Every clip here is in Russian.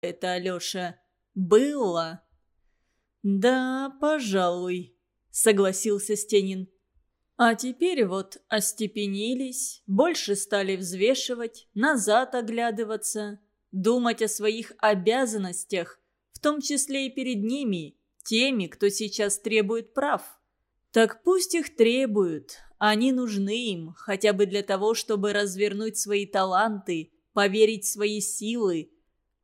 это, Алеша. Было. Да, пожалуй, согласился Стенин. А теперь вот остепенились, больше стали взвешивать, назад оглядываться, думать о своих обязанностях, в том числе и перед ними, теми, кто сейчас требует прав. Так пусть их требуют, они нужны им, хотя бы для того, чтобы развернуть свои таланты, поверить в свои силы.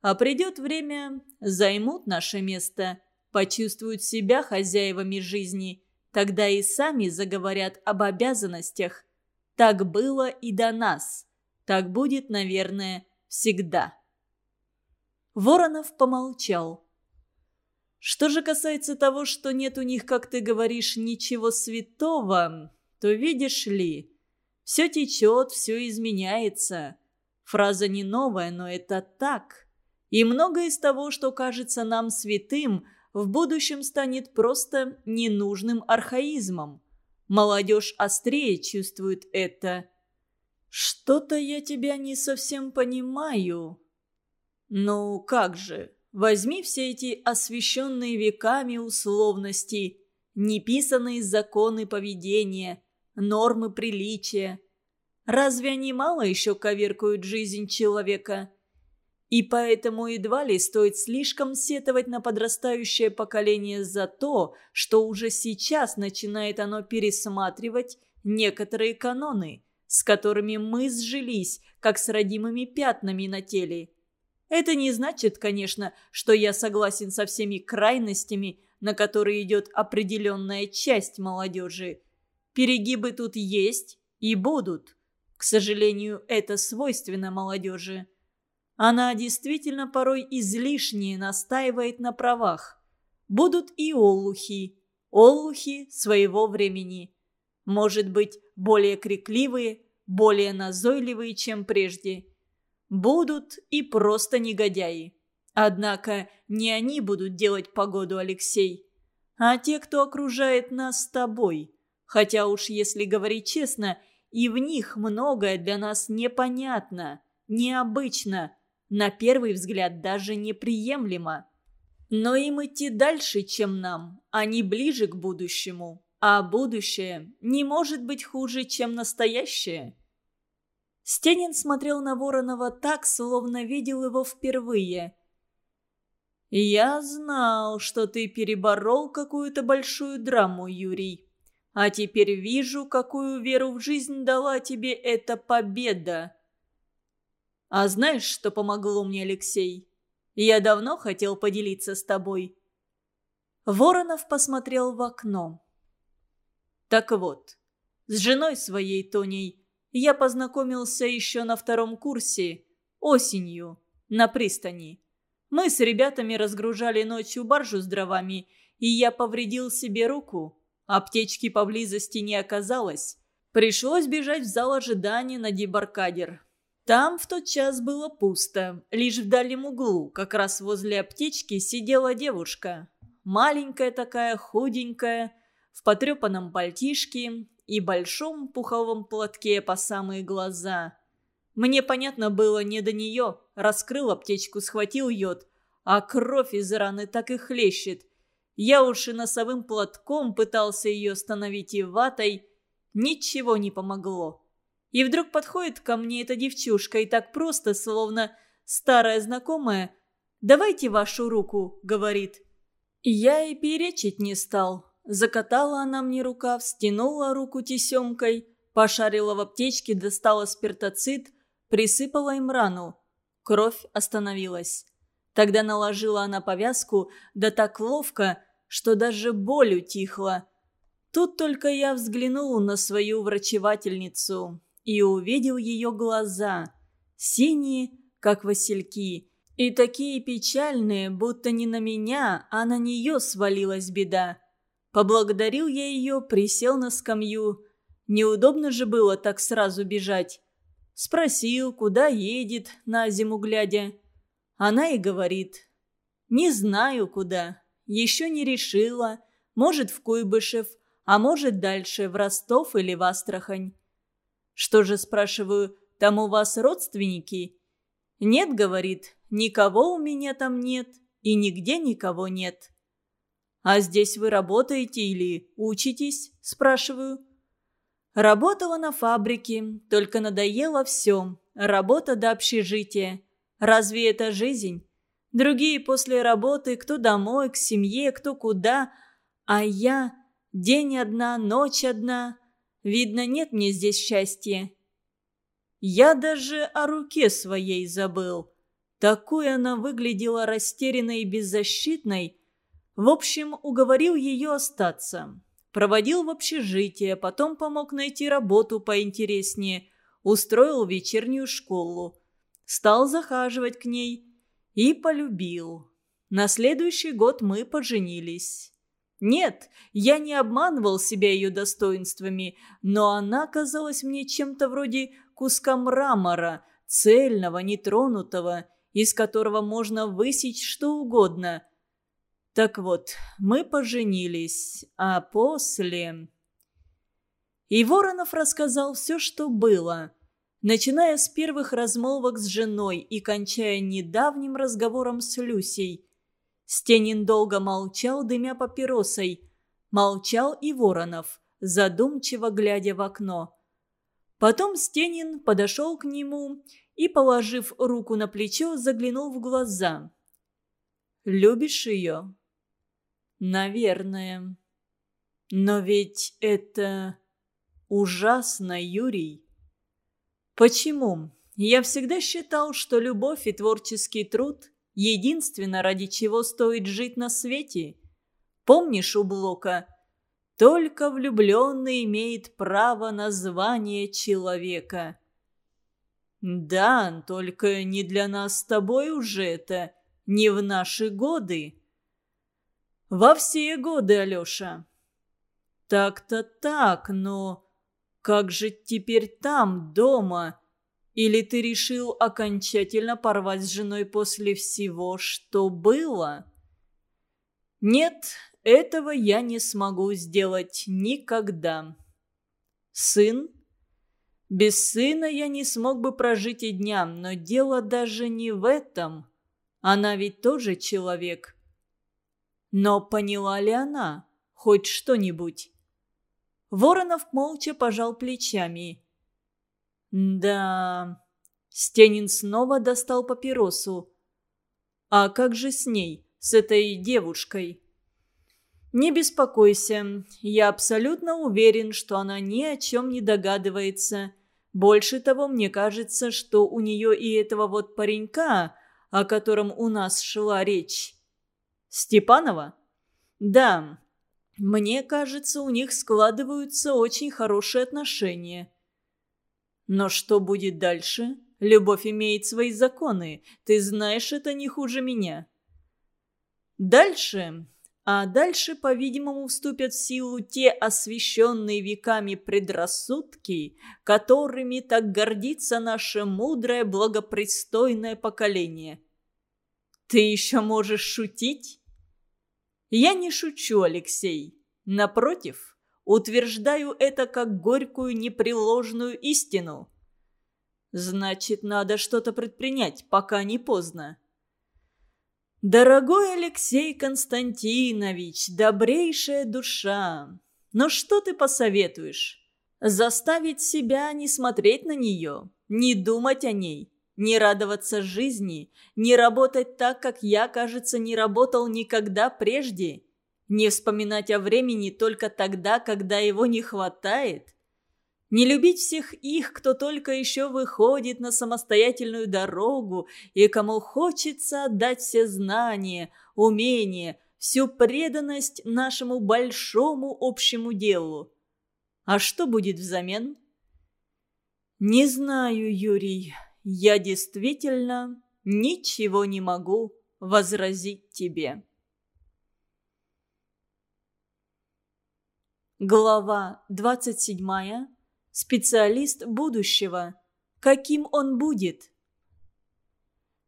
А придет время, займут наше место, почувствуют себя хозяевами жизни – Тогда и сами заговорят об обязанностях. Так было и до нас. Так будет, наверное, всегда. Воронов помолчал. Что же касается того, что нет у них, как ты говоришь, ничего святого, то видишь ли, все течет, все изменяется. Фраза не новая, но это так. И многое из того, что кажется нам святым, в будущем станет просто ненужным архаизмом. Молодежь острее чувствует это. «Что-то я тебя не совсем понимаю». «Ну как же, возьми все эти освященные веками условности, неписанные законы поведения, нормы приличия. Разве они мало еще коверкуют жизнь человека?» И поэтому едва ли стоит слишком сетовать на подрастающее поколение за то, что уже сейчас начинает оно пересматривать некоторые каноны, с которыми мы сжились, как с родимыми пятнами на теле. Это не значит, конечно, что я согласен со всеми крайностями, на которые идет определенная часть молодежи. Перегибы тут есть и будут. К сожалению, это свойственно молодежи. Она действительно порой излишне настаивает на правах. Будут и олухи. Олухи своего времени. Может быть, более крикливые, более назойливые, чем прежде. Будут и просто негодяи. Однако не они будут делать погоду, Алексей, а те, кто окружает нас с тобой. Хотя уж, если говорить честно, и в них многое для нас непонятно, необычно, на первый взгляд даже неприемлемо. Но им идти дальше, чем нам, а не ближе к будущему. А будущее не может быть хуже, чем настоящее. Стенин смотрел на Воронова так, словно видел его впервые. «Я знал, что ты переборол какую-то большую драму, Юрий. А теперь вижу, какую веру в жизнь дала тебе эта победа. А знаешь, что помогло мне, Алексей? Я давно хотел поделиться с тобой». Воронов посмотрел в окно. «Так вот, с женой своей Тоней я познакомился еще на втором курсе, осенью, на пристани. Мы с ребятами разгружали ночью баржу с дровами, и я повредил себе руку. Аптечки поблизости не оказалось. Пришлось бежать в зал ожидания на дебаркадер. Там в тот час было пусто. Лишь в дальнем углу, как раз возле аптечки, сидела девушка. Маленькая такая, худенькая, в потрепанном пальтишке и большом пуховом платке по самые глаза. Мне понятно было не до нее. Раскрыл аптечку, схватил йод, а кровь из раны так и хлещет. Я уж и носовым платком пытался ее остановить и ватой. Ничего не помогло. И вдруг подходит ко мне эта девчушка и так просто, словно старая знакомая. «Давайте вашу руку», — говорит. Я и перечить не стал. Закатала она мне рукав, стянула руку тесемкой, пошарила в аптечке, достала спиртоцит, присыпала им рану. Кровь остановилась. Тогда наложила она повязку, да так ловко, что даже боль утихла. Тут только я взглянул на свою врачевательницу и увидел ее глаза, синие, как васильки, и такие печальные, будто не на меня, а на нее свалилась беда. Поблагодарил я ее, присел на скамью. Неудобно же было так сразу бежать. Спросил, куда едет, на зиму глядя. Она и говорит. «Не знаю, куда. Еще не решила. Может, в Куйбышев, а может, дальше, в Ростов или в Астрахань. Что же, спрашиваю, там у вас родственники? «Нет, — говорит, — никого у меня там нет, и нигде никого нет». «А здесь вы работаете или учитесь?» – спрашиваю. Работала на фабрике, только надоело все. Работа до общежития. Разве это жизнь? Другие после работы, кто домой, к семье, кто куда. А я день одна, ночь одна. Видно, нет мне здесь счастья. Я даже о руке своей забыл. Такой она выглядела растерянной и беззащитной, в общем, уговорил ее остаться. Проводил в общежитие, потом помог найти работу поинтереснее, устроил вечернюю школу. Стал захаживать к ней и полюбил. На следующий год мы поженились. Нет, я не обманывал себя ее достоинствами, но она казалась мне чем-то вроде куска мрамора, цельного, нетронутого, из которого можно высечь что угодно – так вот, мы поженились, а после... И Воронов рассказал все, что было, начиная с первых размолвок с женой и кончая недавним разговором с Люсей. Стенин долго молчал, дымя папиросой. Молчал и Воронов, задумчиво глядя в окно. Потом Стенин подошел к нему и, положив руку на плечо, заглянул в глаза. «Любишь ее?» Наверное. Но ведь это ужасно, Юрий. Почему? Я всегда считал, что любовь и творческий труд – единственно, ради чего стоит жить на свете. Помнишь у Блока? Только влюбленный имеет право на звание человека. Да, только не для нас с тобой уже это, не в наши годы. Во все годы, Алеша. Так-то так, но как же теперь там, дома? Или ты решил окончательно порвать с женой после всего, что было? Нет, этого я не смогу сделать никогда. Сын? Без сына я не смог бы прожить и дня, но дело даже не в этом. Она ведь тоже человек. Но поняла ли она хоть что-нибудь? Воронов молча пожал плечами. «Да...» Стенин снова достал папиросу. «А как же с ней, с этой девушкой?» «Не беспокойся, я абсолютно уверен, что она ни о чем не догадывается. Больше того, мне кажется, что у нее и этого вот паренька, о котором у нас шла речь, Степанова? Да. Мне кажется, у них складываются очень хорошие отношения. Но что будет дальше? Любовь имеет свои законы. Ты знаешь это не хуже меня. Дальше... А дальше, по-видимому, вступят в силу те освященные веками предрассудки, которыми так гордится наше мудрое, благопристойное поколение. Ты еще можешь шутить? Я не шучу, Алексей. Напротив, утверждаю это как горькую непреложную истину. Значит, надо что-то предпринять, пока не поздно. Дорогой Алексей Константинович, добрейшая душа, но что ты посоветуешь? Заставить себя не смотреть на нее, не думать о ней, не радоваться жизни, не работать так, как я, кажется, не работал никогда прежде, не вспоминать о времени только тогда, когда его не хватает, не любить всех их, кто только еще выходит на самостоятельную дорогу и кому хочется отдать все знания, умения, всю преданность нашему большому общему делу. А что будет взамен? Не знаю, Юрий. Я действительно ничего не могу возразить тебе. Глава 27. Специалист будущего. Каким он будет?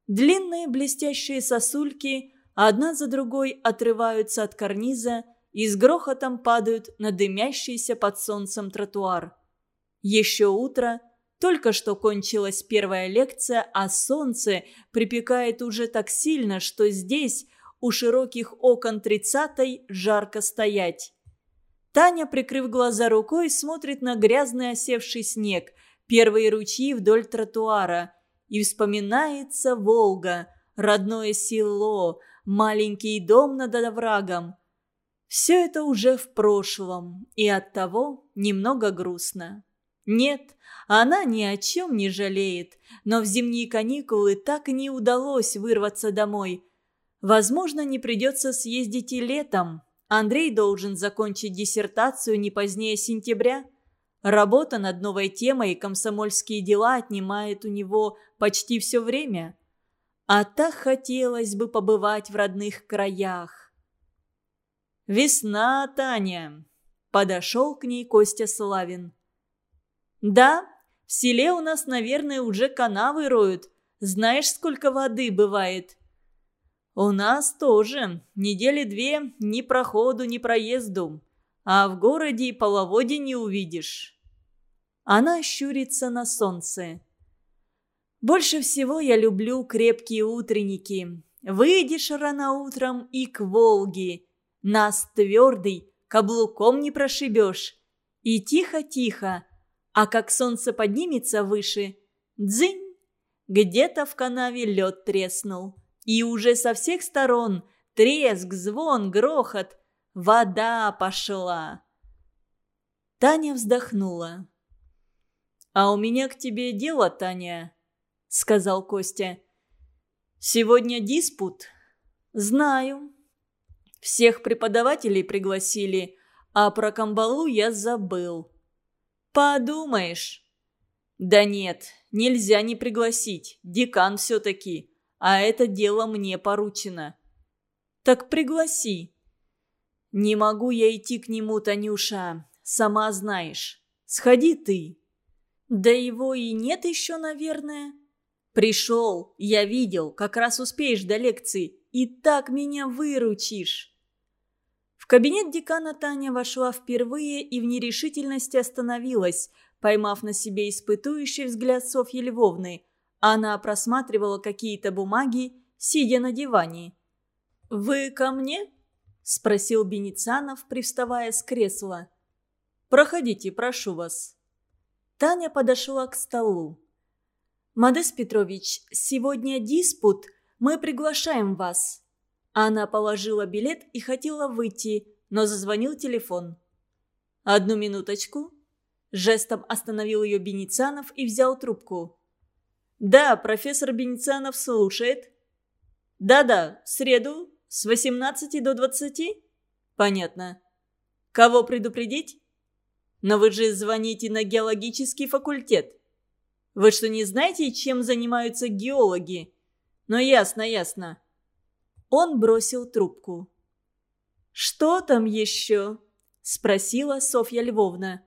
Длинные блестящие сосульки одна за другой отрываются от карниза и с грохотом падают на дымящийся под солнцем тротуар. Еще утро – Только что кончилась первая лекция, а солнце припекает уже так сильно, что здесь, у широких окон тридцатой, жарко стоять. Таня, прикрыв глаза рукой, смотрит на грязный осевший снег, первые ручьи вдоль тротуара. И вспоминается Волга, родное село, маленький дом над оврагом. Все это уже в прошлом, и оттого немного грустно. Нет, она ни о чем не жалеет, но в зимние каникулы так и не удалось вырваться домой. Возможно, не придется съездить и летом. Андрей должен закончить диссертацию не позднее сентября. Работа над новой темой и комсомольские дела отнимает у него почти все время. А так хотелось бы побывать в родных краях. «Весна, Таня!» – подошел к ней Костя Славин. «Да, в селе у нас, наверное, уже канавы роют. Знаешь, сколько воды бывает?» «У нас тоже. Недели две ни проходу, ни проезду. А в городе и половодья не увидишь». Она щурится на солнце. «Больше всего я люблю крепкие утренники. Выйдешь рано утром и к Волге. Нас твердый, каблуком не прошибешь. И тихо-тихо, а как солнце поднимется выше, дзынь, где-то в канаве лед треснул. И уже со всех сторон треск, звон, грохот, вода пошла. Таня вздохнула. «А у меня к тебе дело, Таня», — сказал Костя. «Сегодня диспут?» «Знаю. Всех преподавателей пригласили, а про камбалу я забыл». «Подумаешь». «Да нет, нельзя не пригласить. Декан все-таки. А это дело мне поручено». «Так пригласи». «Не могу я идти к нему, Танюша. Сама знаешь. Сходи ты». «Да его и нет еще, наверное». «Пришел, я видел, как раз успеешь до лекции, и так меня выручишь». В кабинет декана Таня вошла впервые и в нерешительности остановилась, поймав на себе испытующий взгляд Софьи Львовны. Она просматривала какие-то бумаги, сидя на диване. «Вы ко мне?» – спросил Беницанов, привставая с кресла. «Проходите, прошу вас». Таня подошла к столу. «Модес Петрович, сегодня диспут. Мы приглашаем вас». Она положила билет и хотела выйти, но зазвонил телефон. «Одну минуточку». Жестом остановил ее Беницанов и взял трубку. «Да, профессор Беницанов слушает». «Да-да, в среду, с 18 до 20?» «Понятно. Кого предупредить?» «Но вы же звоните на геологический факультет. Вы что, не знаете, чем занимаются геологи?» «Ну, ясно, ясно. Он бросил трубку. «Что там еще?» – спросила Софья Львовна.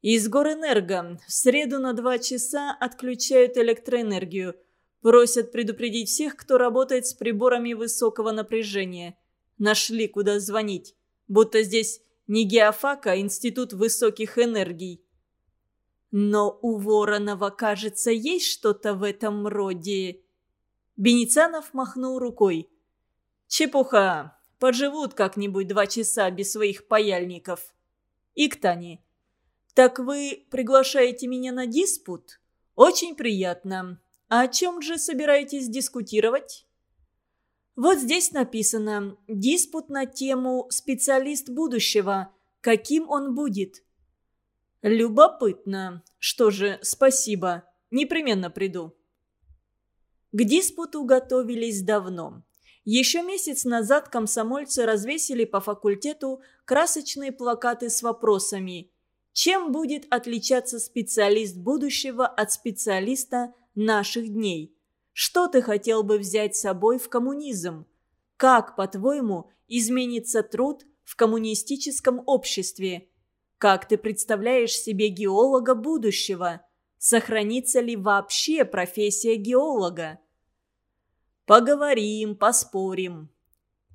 «Из Горэнерго в среду на два часа отключают электроэнергию. Просят предупредить всех, кто работает с приборами высокого напряжения. Нашли, куда звонить. Будто здесь не геофак, а институт высоких энергий». «Но у Воронова, кажется, есть что-то в этом роде...» Беницанов махнул рукой. «Чепуха. Поживут как-нибудь два часа без своих паяльников». И к Тане. «Так вы приглашаете меня на диспут? Очень приятно. А о чем же собираетесь дискутировать?» Вот здесь написано «Диспут на тему «Специалист будущего». Каким он будет?» «Любопытно. Что же, спасибо. Непременно приду». К диспуту готовились давно. Еще месяц назад комсомольцы развесили по факультету красочные плакаты с вопросами «Чем будет отличаться специалист будущего от специалиста наших дней? Что ты хотел бы взять с собой в коммунизм? Как, по-твоему, изменится труд в коммунистическом обществе? Как ты представляешь себе геолога будущего? Сохранится ли вообще профессия геолога? Поговорим, поспорим».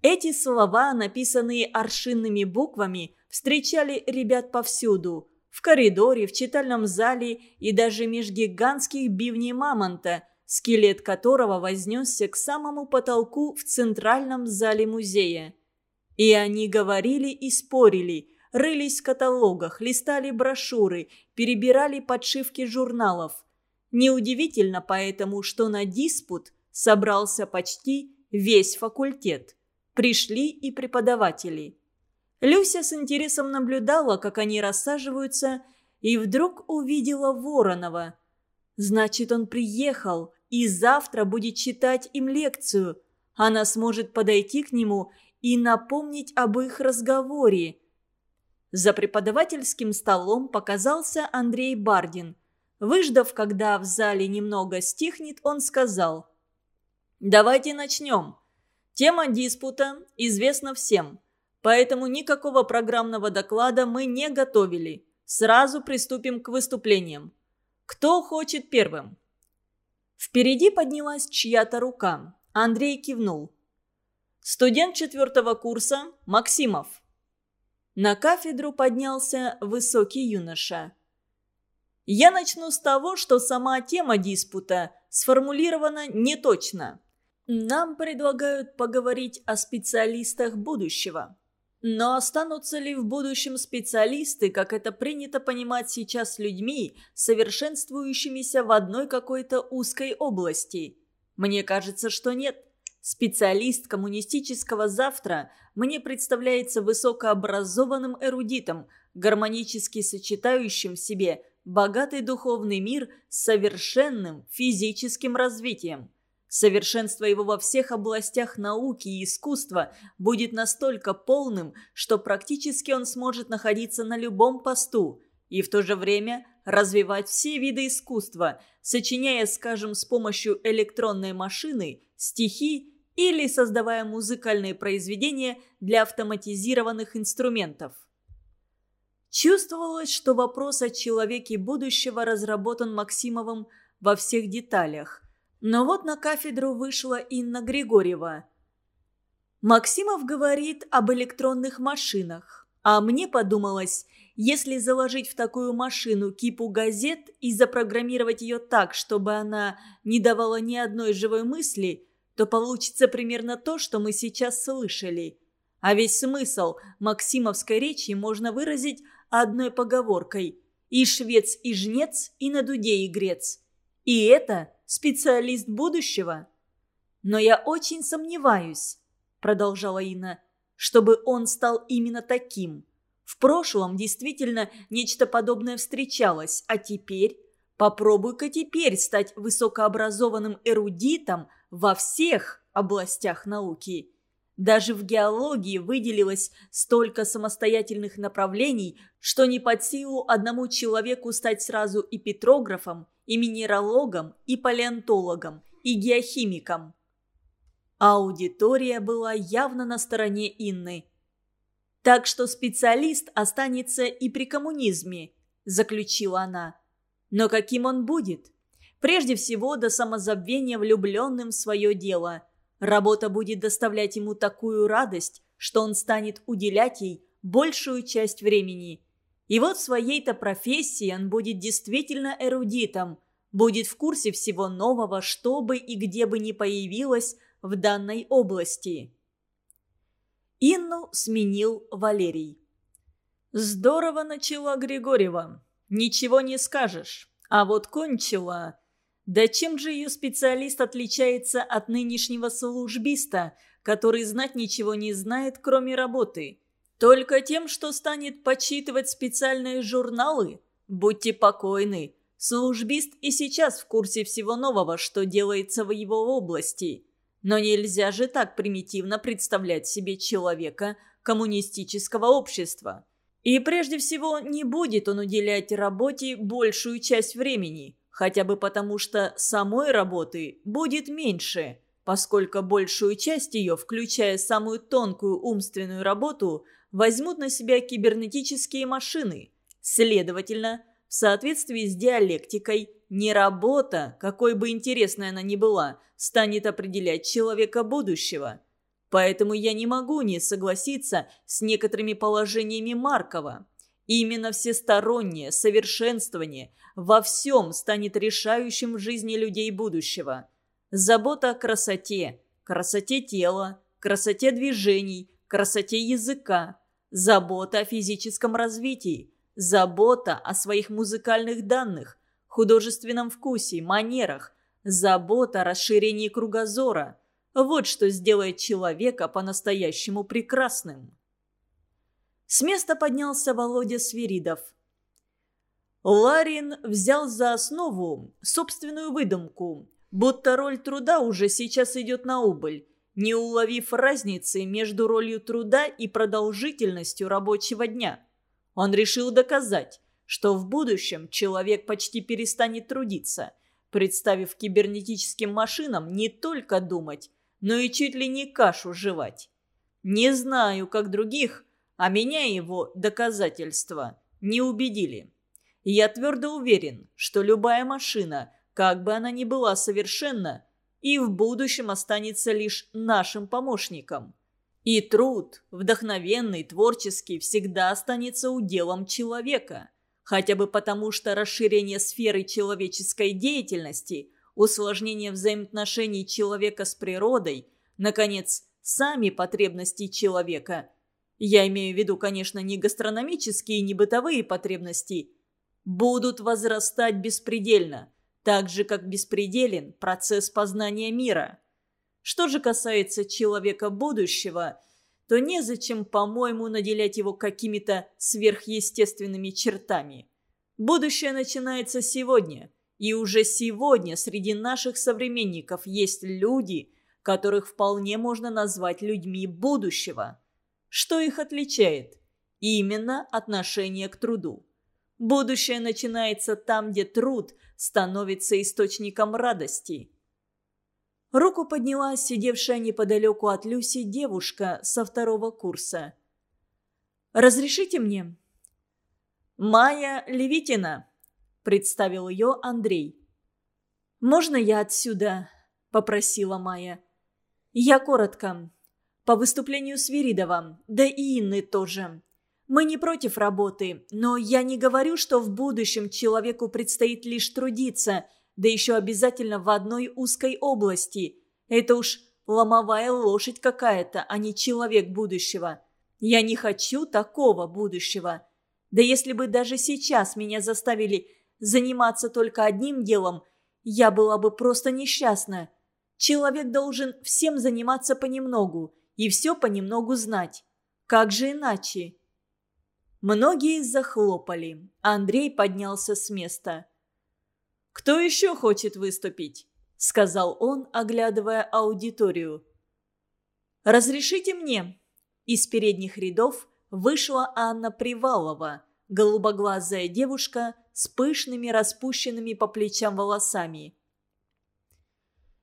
Эти слова, написанные аршинными буквами, встречали ребят повсюду. в коридоре, в читальном зале и даже меж гигантских бивней мамонта, скелет которого вознесся к самому потолку в центральном зале музея. И они говорили и спорили, рылись в каталогах, листали брошюры, перебирали подшивки журналов. Неудивительно поэтому, что на диспут собрался почти весь факультет. Пришли и преподаватели. Люся с интересом наблюдала, как они рассаживаются, и вдруг увидела Воронова. Значит, он приехал и завтра будет читать им лекцию. Она сможет подойти к нему и напомнить об их разговоре. За преподавательским столом показался Андрей Бардин. Выждав, когда в зале немного стихнет, он сказал «Давайте начнем. Тема диспута известна всем. Поэтому никакого программного доклада мы не готовили. Сразу приступим к выступлениям. Кто хочет первым? Впереди поднялась чья-то рука. Андрей кивнул. Студент четвертого курса Максимов. На кафедру поднялся высокий юноша. Я начну с того, что сама тема диспута сформулирована неточно. Нам предлагают поговорить о специалистах будущего. Но останутся ли в будущем специалисты, как это принято понимать сейчас людьми, совершенствующимися в одной какой-то узкой области? Мне кажется, что нет. Специалист коммунистического завтра мне представляется высокообразованным эрудитом, гармонически сочетающим в себе богатый духовный мир с совершенным физическим развитием. Совершенство его во всех областях науки и искусства будет настолько полным, что практически он сможет находиться на любом посту и в то же время развивать все виды искусства, сочиняя, скажем, с помощью электронной машины стихи или создавая музыкальные произведения для автоматизированных инструментов. Чувствовалось, что вопрос о человеке будущего разработан Максимовым во всех деталях. Но вот на кафедру вышла Инна Григорьева. Максимов говорит об электронных машинах. А мне подумалось, если заложить в такую машину кипу газет и запрограммировать ее так, чтобы она не давала ни одной живой мысли, то получится примерно то, что мы сейчас слышали. А весь смысл максимовской речи можно выразить одной поговоркой «И швец, и жнец, и на дуде и грец». И это специалист будущего. Но я очень сомневаюсь, продолжала Инна, чтобы он стал именно таким. В прошлом действительно нечто подобное встречалось, а теперь попробуй-ка теперь стать высокообразованным эрудитом во всех областях науки. Даже в геологии выделилось столько самостоятельных направлений, что не под силу одному человеку стать сразу и петрографом, и минералогом, и палеонтологом, и геохимиком. Аудитория была явно на стороне Инны. «Так что специалист останется и при коммунизме», – заключила она. «Но каким он будет? Прежде всего, до самозабвения влюбленным в свое дело. Работа будет доставлять ему такую радость, что он станет уделять ей большую часть времени. И вот в своей-то профессии он будет действительно эрудитом, будет в курсе всего нового, что бы и где бы ни появилось в данной области. Инну сменил Валерий. «Здорово начала Григорьева. Ничего не скажешь. А вот кончила. Да чем же ее специалист отличается от нынешнего службиста, который знать ничего не знает, кроме работы?» Только тем, что станет почитывать специальные журналы? Будьте покойны. Службист и сейчас в курсе всего нового, что делается в его области. Но нельзя же так примитивно представлять себе человека коммунистического общества. И прежде всего не будет он уделять работе большую часть времени, хотя бы потому что самой работы будет меньше, поскольку большую часть ее, включая самую тонкую умственную работу – возьмут на себя кибернетические машины. Следовательно, в соответствии с диалектикой, не работа, какой бы интересной она ни была, станет определять человека будущего. Поэтому я не могу не согласиться с некоторыми положениями Маркова. Именно всестороннее совершенствование во всем станет решающим в жизни людей будущего. Забота о красоте, красоте тела, красоте движений, красоте языка, забота о физическом развитии, забота о своих музыкальных данных, художественном вкусе, манерах, забота о расширении кругозора. Вот что сделает человека по-настоящему прекрасным. С места поднялся Володя Свиридов. Ларин взял за основу собственную выдумку, будто роль труда уже сейчас идет на убыль, не уловив разницы между ролью труда и продолжительностью рабочего дня. Он решил доказать, что в будущем человек почти перестанет трудиться, представив кибернетическим машинам не только думать, но и чуть ли не кашу жевать. Не знаю, как других, а меня его доказательства не убедили. Я твердо уверен, что любая машина, как бы она ни была совершенна, и в будущем останется лишь нашим помощником. И труд, вдохновенный, творческий, всегда останется уделом человека. Хотя бы потому, что расширение сферы человеческой деятельности, усложнение взаимоотношений человека с природой, наконец, сами потребности человека – я имею в виду, конечно, не гастрономические, не бытовые потребности, будут возрастать беспредельно, так же, как беспределен процесс познания мира. Что же касается человека будущего, то незачем, по-моему, наделять его какими-то сверхъестественными чертами. Будущее начинается сегодня, и уже сегодня среди наших современников есть люди, которых вполне можно назвать людьми будущего. Что их отличает? Именно отношение к труду. Будущее начинается там, где труд становится источником радости. Руку подняла сидевшая неподалеку от Люси девушка со второго курса. «Разрешите мне?» «Майя Левитина», — представил ее Андрей. «Можно я отсюда?» — попросила Майя. «Я коротко по выступлению Свиридова, да и Инны тоже. Мы не против работы, но я не говорю, что в будущем человеку предстоит лишь трудиться, да еще обязательно в одной узкой области. Это уж ломовая лошадь какая-то, а не человек будущего. Я не хочу такого будущего. Да если бы даже сейчас меня заставили заниматься только одним делом, я была бы просто несчастна. Человек должен всем заниматься понемногу и все понемногу знать. Как же иначе? Многие захлопали. Андрей поднялся с места. «Кто еще хочет выступить?» – сказал он, оглядывая аудиторию. «Разрешите мне?» Из передних рядов вышла Анна Привалова, голубоглазая девушка с пышными распущенными по плечам волосами.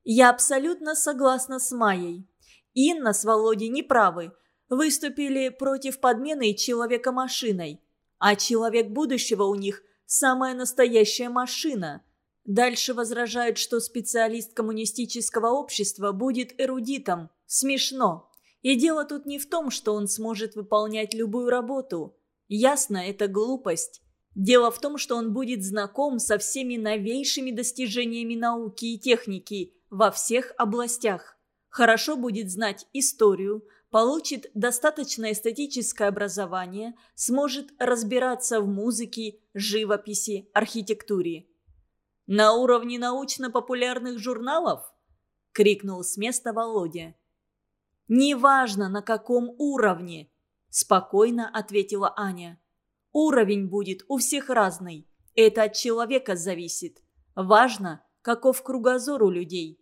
«Я абсолютно согласна с Майей. Инна с Володей неправы. Выступили против подмены человека машиной. А человек будущего у них – самая настоящая машина. Дальше возражают, что специалист коммунистического общества будет эрудитом. Смешно. И дело тут не в том, что он сможет выполнять любую работу. Ясно, это глупость. Дело в том, что он будет знаком со всеми новейшими достижениями науки и техники во всех областях хорошо будет знать историю, получит достаточное эстетическое образование, сможет разбираться в музыке, живописи, архитектуре. «На уровне научно-популярных журналов?» – крикнул с места Володя. «Неважно, на каком уровне», – спокойно ответила Аня. «Уровень будет у всех разный. Это от человека зависит. Важно, каков кругозор у людей.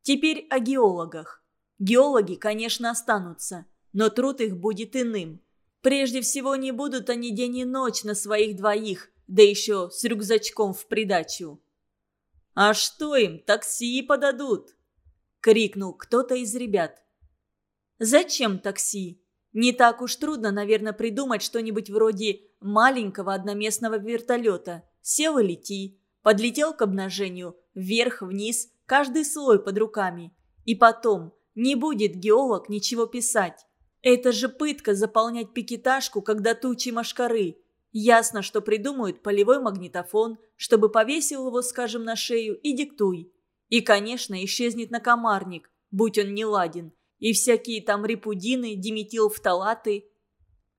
Теперь о геологах. Геологи, конечно, останутся, но труд их будет иным. Прежде всего, не будут они день и ночь на своих двоих, да еще с рюкзачком в придачу. «А что им, такси подадут?» — крикнул кто-то из ребят. «Зачем такси? Не так уж трудно, наверное, придумать что-нибудь вроде маленького одноместного вертолета. Сел и лети. Подлетел к обнажению, вверх-вниз, каждый слой под руками. И потом, не будет геолог ничего писать. Это же пытка заполнять пикетажку, когда тучи машкары. Ясно, что придумают полевой магнитофон, чтобы повесил его, скажем, на шею и диктуй. И, конечно, исчезнет накомарник, будь он не ладен, и всякие там репудины, диметилфталаты.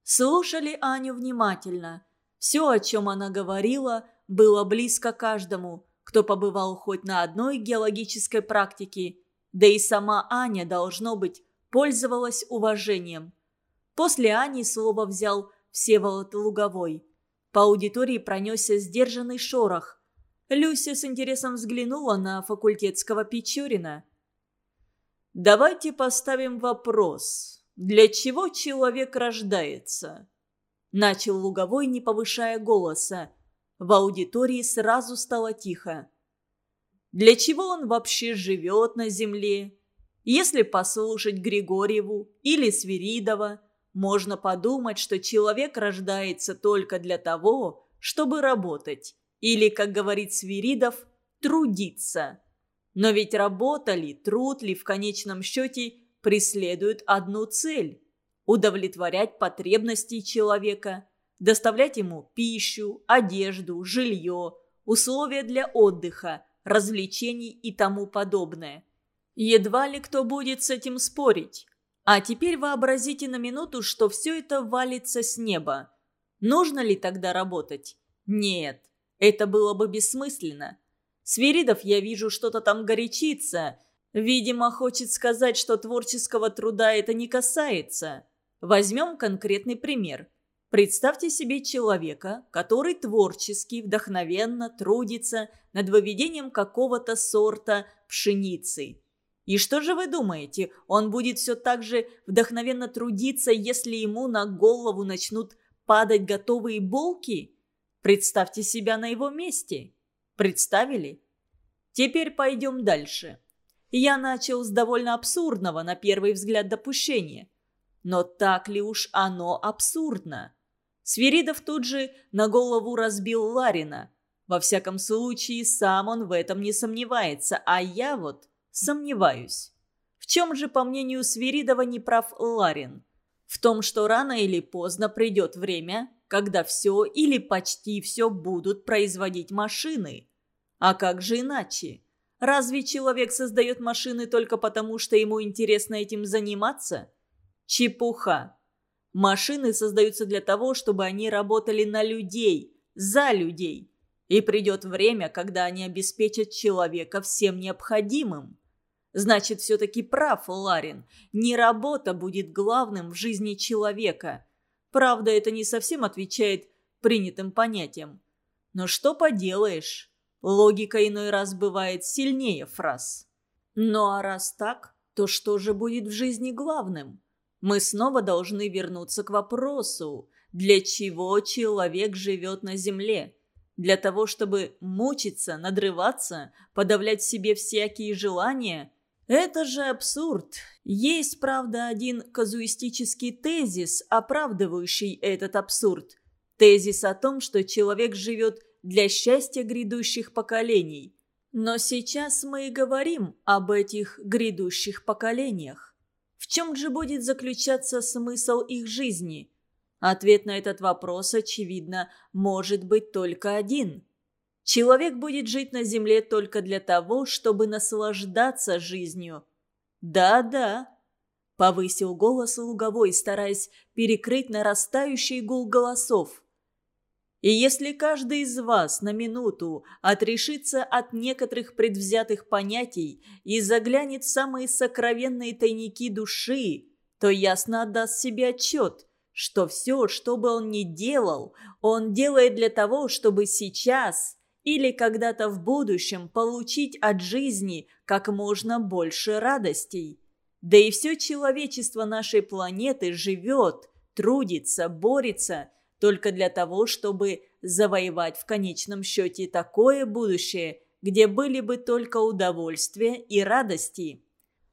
Слушали Аню внимательно. Все, о чем она говорила, было близко каждому, кто побывал хоть на одной геологической практике, да и сама Аня, должно быть, пользовалась уважением. После Ани слово взял Всеволод Луговой. По аудитории пронесся сдержанный шорох. Люся с интересом взглянула на факультетского Печорина. «Давайте поставим вопрос. Для чего человек рождается?» Начал Луговой, не повышая голоса. В аудитории сразу стало тихо. «Для чего он вообще живет на земле?» Если послушать Григорьеву или Свиридова, можно подумать, что человек рождается только для того, чтобы работать. Или, как говорит Свиридов, трудиться. Но ведь работа ли, труд ли в конечном счете преследуют одну цель – удовлетворять потребности человека, доставлять ему пищу, одежду, жилье, условия для отдыха, развлечений и тому подобное. Едва ли кто будет с этим спорить. А теперь вообразите на минуту, что все это валится с неба. Нужно ли тогда работать? Нет, это было бы бессмысленно. Свиридов, я вижу, что-то там горячится. Видимо, хочет сказать, что творческого труда это не касается. Возьмем конкретный пример. Представьте себе человека, который творчески, вдохновенно трудится над выведением какого-то сорта пшеницы – и что же вы думаете, он будет все так же вдохновенно трудиться, если ему на голову начнут падать готовые булки? Представьте себя на его месте. Представили? Теперь пойдем дальше. Я начал с довольно абсурдного, на первый взгляд, допущения. Но так ли уж оно абсурдно? Свиридов тут же на голову разбил Ларина. Во всяком случае, сам он в этом не сомневается, а я вот Сомневаюсь. В чем же, по мнению Свиридова, не прав Ларин? В том, что рано или поздно придет время, когда все или почти все будут производить машины. А как же иначе? Разве человек создает машины только потому, что ему интересно этим заниматься? Чепуха. Машины создаются для того, чтобы они работали на людей, за людей. И придет время, когда они обеспечат человека всем необходимым. Значит, все-таки прав Ларин. Не работа будет главным в жизни человека. Правда, это не совсем отвечает принятым понятиям. Но что поделаешь? Логика иной раз бывает сильнее фраз. Ну а раз так, то что же будет в жизни главным? Мы снова должны вернуться к вопросу, для чего человек живет на земле? Для того, чтобы мучиться, надрываться, подавлять в себе всякие желания – это же абсурд. Есть, правда, один казуистический тезис, оправдывающий этот абсурд. Тезис о том, что человек живет для счастья грядущих поколений. Но сейчас мы и говорим об этих грядущих поколениях. В чем же будет заключаться смысл их жизни? Ответ на этот вопрос, очевидно, может быть только один – Человек будет жить на земле только для того, чтобы наслаждаться жизнью. Да-да, повысил голос Луговой, стараясь перекрыть нарастающий гул голосов. И если каждый из вас на минуту отрешится от некоторых предвзятых понятий и заглянет в самые сокровенные тайники души, то ясно отдаст себе отчет, что все, что бы он ни делал, он делает для того, чтобы сейчас или когда-то в будущем получить от жизни как можно больше радостей. Да и все человечество нашей планеты живет, трудится, борется только для того, чтобы завоевать в конечном счете такое будущее, где были бы только удовольствия и радости.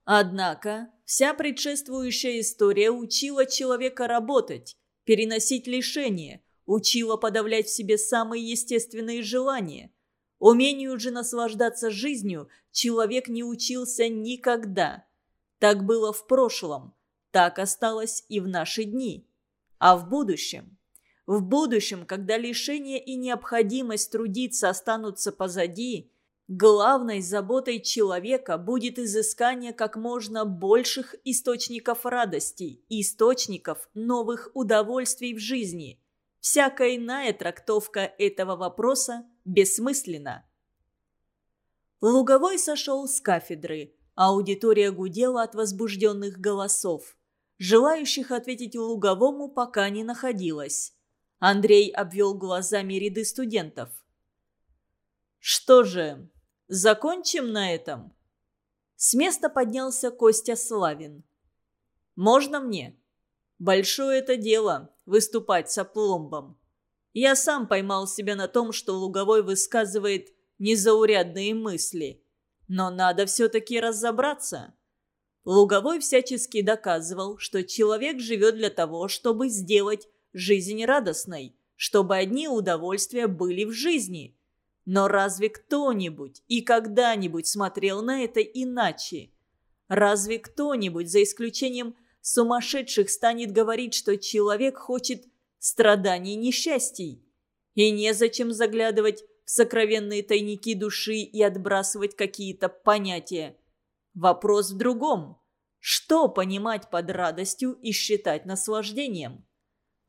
Однако вся предшествующая история учила человека работать, переносить лишения – учила подавлять в себе самые естественные желания. Умению же наслаждаться жизнью человек не учился никогда. Так было в прошлом, так осталось и в наши дни. А в будущем? В будущем, когда лишение и необходимость трудиться останутся позади, главной заботой человека будет изыскание как можно больших источников радости, источников новых удовольствий в жизни. Всякая иная трактовка этого вопроса бессмысленна. Луговой сошел с кафедры. Аудитория гудела от возбужденных голосов. Желающих ответить Луговому пока не находилось. Андрей обвел глазами ряды студентов. «Что же, закончим на этом?» С места поднялся Костя Славин. «Можно мне?» «Большое это дело – выступать с опломбом. Я сам поймал себя на том, что Луговой высказывает незаурядные мысли. Но надо все-таки разобраться». Луговой всячески доказывал, что человек живет для того, чтобы сделать жизнь радостной, чтобы одни удовольствия были в жизни. Но разве кто-нибудь и когда-нибудь смотрел на это иначе? Разве кто-нибудь, за исключением сумасшедших, станет говорить, что человек хочет страданий и несчастий? И незачем заглядывать в сокровенные тайники души и отбрасывать какие-то понятия. Вопрос в другом. Что понимать под радостью и считать наслаждением?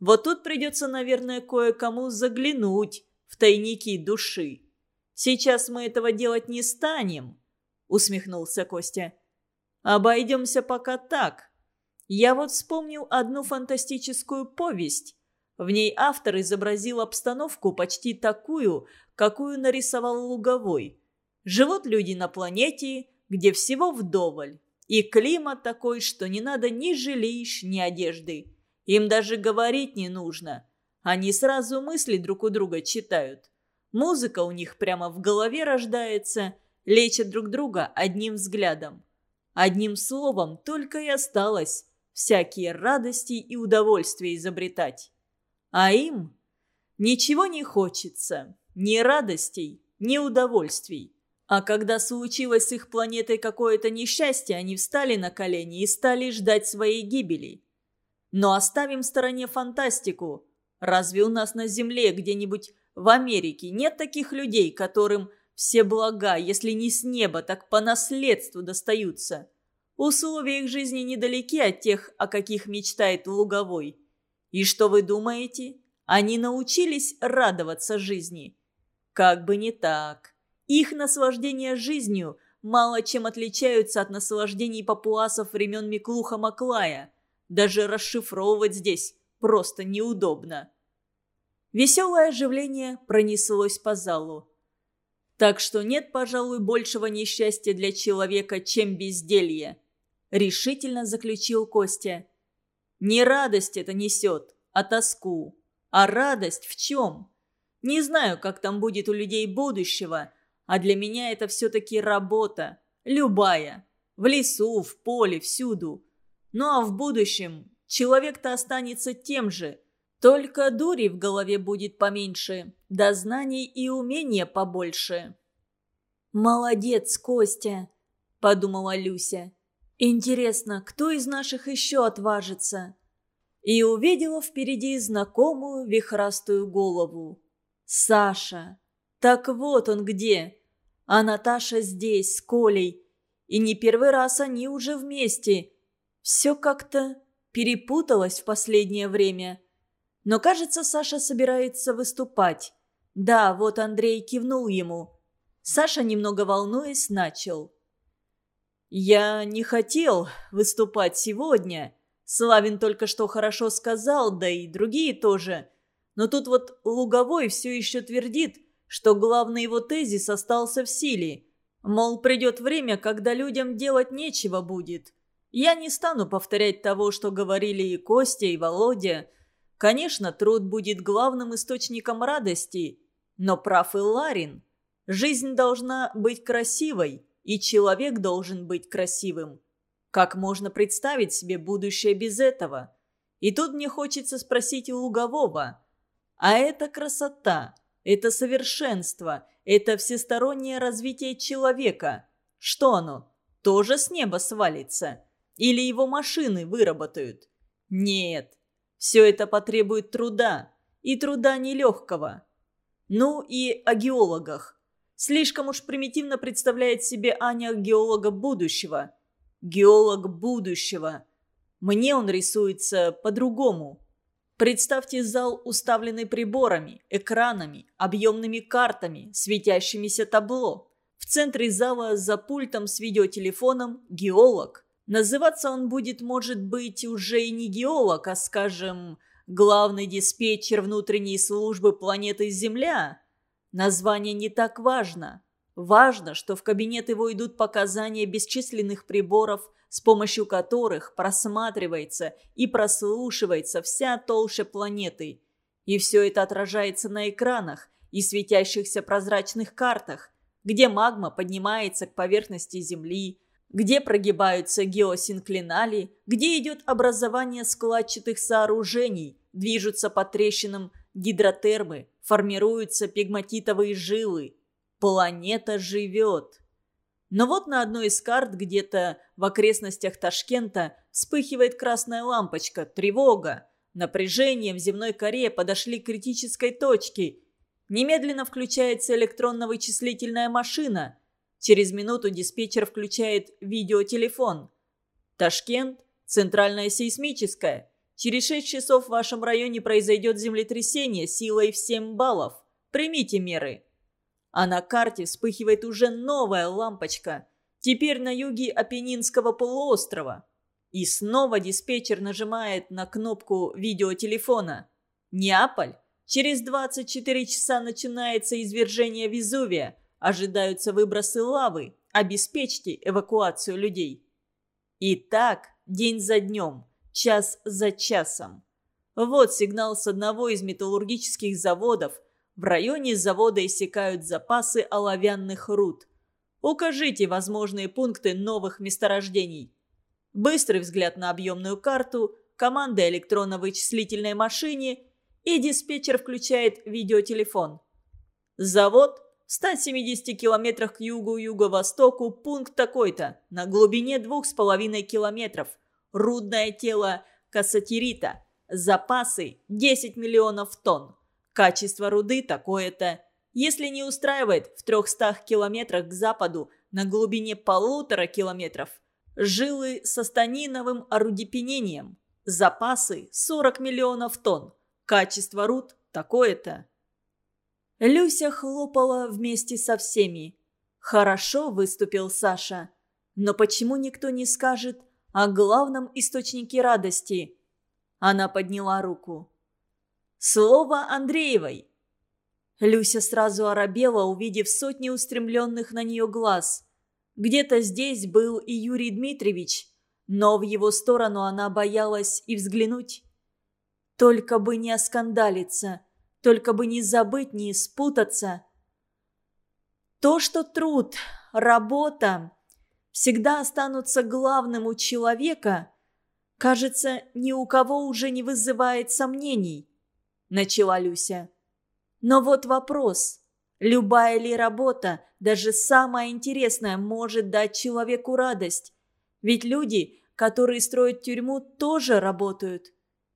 Вот тут придется, наверное, кое-кому заглянуть в тайники души. Сейчас мы этого делать не станем, усмехнулся Костя. Обойдемся пока так. Я вот вспомнил одну фантастическую повесть. В ней автор изобразил обстановку почти такую, какую нарисовал Луговой. Живут люди на планете, где всего вдоволь. И климат такой, что не надо ни жилищ, ни одежды. Им даже говорить не нужно. Они сразу мысли друг у друга читают. Музыка у них прямо в голове рождается, лечат друг друга одним взглядом. Одним словом только и осталось всякие радости и удовольствия изобретать. А им ничего не хочется, ни радостей, ни удовольствий. А когда случилось с их планетой какое-то несчастье, они встали на колени и стали ждать своей гибели. Но оставим в стороне фантастику. Разве у нас на Земле где-нибудь в Америке нет таких людей, которым все блага, если не с неба, так по наследству достаются? Условия их жизни недалеки от тех, о каких мечтает Луговой. И что вы думаете? Они научились радоваться жизни. Как бы не так. Их наслаждения жизнью мало чем отличаются от наслаждений папуасов времен Миклуха Маклая. Даже расшифровывать здесь просто неудобно. Веселое оживление пронеслось по залу. Так что нет, пожалуй, большего несчастья для человека, чем безделье, решительно заключил Костя. Не радость это несет, а тоску. А радость в чем? Не знаю, как там будет у людей будущего, а для меня это все-таки работа. Любая. В лесу, в поле, всюду. Ну а в будущем человек-то останется тем же. Только дури в голове будет поменьше, да знаний и умения побольше. «Молодец, Костя!» – подумала Люся. «Интересно, кто из наших еще отважится?» И увидела впереди знакомую вихрастую голову. «Саша! Так вот он где!» А Наташа здесь, с Колей. И не первый раз они уже вместе – все как-то перепуталось в последнее время. Но, кажется, Саша собирается выступать. Да, вот Андрей кивнул ему. Саша, немного волнуясь, начал. «Я не хотел выступать сегодня. Славин только что хорошо сказал, да и другие тоже. Но тут вот Луговой все еще твердит, что главный его тезис остался в силе. Мол, придет время, когда людям делать нечего будет. Я не стану повторять того, что говорили и Костя, и Володя. Конечно, труд будет главным источником радости, но прав и Ларин. Жизнь должна быть красивой, и человек должен быть красивым. Как можно представить себе будущее без этого? И тут мне хочется спросить у Лугового. А это красота, это совершенство, это всестороннее развитие человека. Что оно? Тоже с неба свалится? Или его машины выработают. Нет, все это потребует труда. и труда нелегкого. Ну и о геологах. Слишком уж примитивно представляет себе Аня геолога будущего. Геолог будущего. Мне он рисуется по-другому. Представьте зал, уставленный приборами, экранами, объемными картами, светящимися табло. В центре зала за пультом с видеотелефоном геолог. Называться он будет, может быть, уже и не геолог, а, скажем, главный диспетчер внутренней службы планеты Земля. Название не так важно. Важно, что в кабинет его идут показания бесчисленных приборов, с помощью которых просматривается и прослушивается вся толща планеты. И все это отражается на экранах и светящихся прозрачных картах, где магма поднимается к поверхности Земли, где прогибаются геосинклинали, где идет образование складчатых сооружений, движутся по трещинам гидротермы, формируются пигматитовые жилы. Планета живет. Но вот на одной из карт где-то в окрестностях Ташкента вспыхивает красная лампочка, тревога. Напряжение в земной коре подошли к критической точке. Немедленно включается электронно-вычислительная машина. Через минуту диспетчер включает видеотелефон. Ташкент, центральная сейсмическая. Через 6 часов в вашем районе произойдет землетрясение силой в 7 баллов. Примите меры. А на карте вспыхивает уже новая лампочка. Теперь на юге Апеннинского полуострова. И снова диспетчер нажимает на кнопку видеотелефона. Неаполь. Через 24 часа начинается извержение Везувия. Ожидаются выбросы лавы. Обеспечьте эвакуацию людей. И так, день за днем, час за часом. Вот сигнал с одного из металлургических заводов. В районе завода иссякают запасы оловянных руд. Укажите возможные пункты новых месторождений. Быстрый взгляд на объемную карту, команда электронно-вычислительной машине – и диспетчер включает видеотелефон. Завод в 170 километрах к югу-юго-востоку, пункт такой-то, на глубине двух с половиной километров. Рудное тело кассатерита. Запасы 10 миллионов тонн. Качество руды такое-то. Если не устраивает в 300 километрах к западу на глубине полутора километров. Жилы со станиновым орудипенением. Запасы 40 миллионов тонн. Качество руд такое-то. Люся хлопала вместе со всеми. Хорошо выступил Саша. Но почему никто не скажет о главном источнике радости? Она подняла руку. «Слово Андреевой!» Люся сразу оробела, увидев сотни устремленных на нее глаз. Где-то здесь был и Юрий Дмитриевич, но в его сторону она боялась и взглянуть. Только бы не оскандалиться, только бы не забыть, не спутаться. То, что труд, работа всегда останутся главным у человека, кажется, ни у кого уже не вызывает сомнений, начала Люся. Но вот вопрос. Любая ли работа, даже самая интересная, может дать человеку радость? Ведь люди, которые строят тюрьму, тоже работают.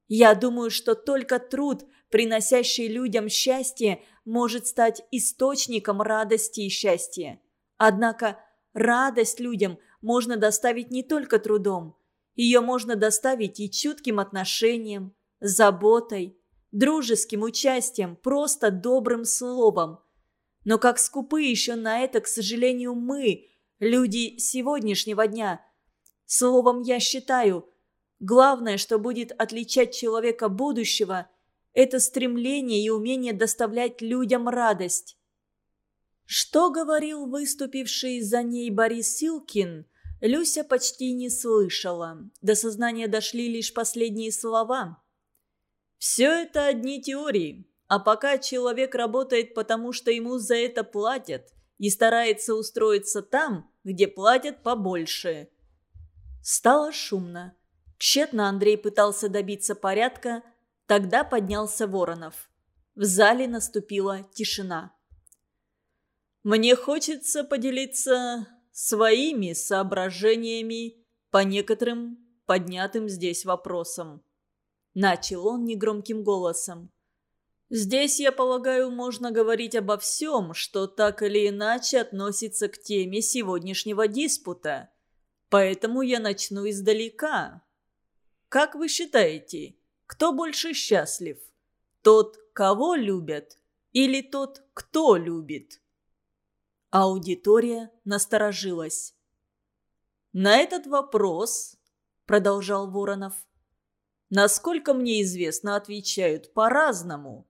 Я думаю, что только труд, приносящий людям счастье, может стать источником радости и счастья. Однако радость людям можно доставить не только трудом. Ее можно доставить и чутким отношением, заботой, дружеским участием, просто добрым словом. Но как скупы еще на это, к сожалению, мы, люди сегодняшнего дня. Словом, я считаю – Главное, что будет отличать человека будущего, это стремление и умение доставлять людям радость. Что говорил выступивший за ней Борис Силкин, Люся почти не слышала. До сознания дошли лишь последние слова. «Все это одни теории, а пока человек работает потому, что ему за это платят, и старается устроиться там, где платят побольше». Стало шумно. Тщетно Андрей пытался добиться порядка, тогда поднялся Воронов. В зале наступила тишина. «Мне хочется поделиться своими соображениями по некоторым поднятым здесь вопросам». Начал он негромким голосом. Здесь, я полагаю, можно говорить обо всем, что так или иначе относится к теме сегодняшнего диспута. Поэтому я начну издалека. Как вы считаете, кто больше счастлив? Тот, кого любят, или тот, кто любит? Аудитория насторожилась. На этот вопрос, продолжал Воронов, насколько мне известно, отвечают по-разному.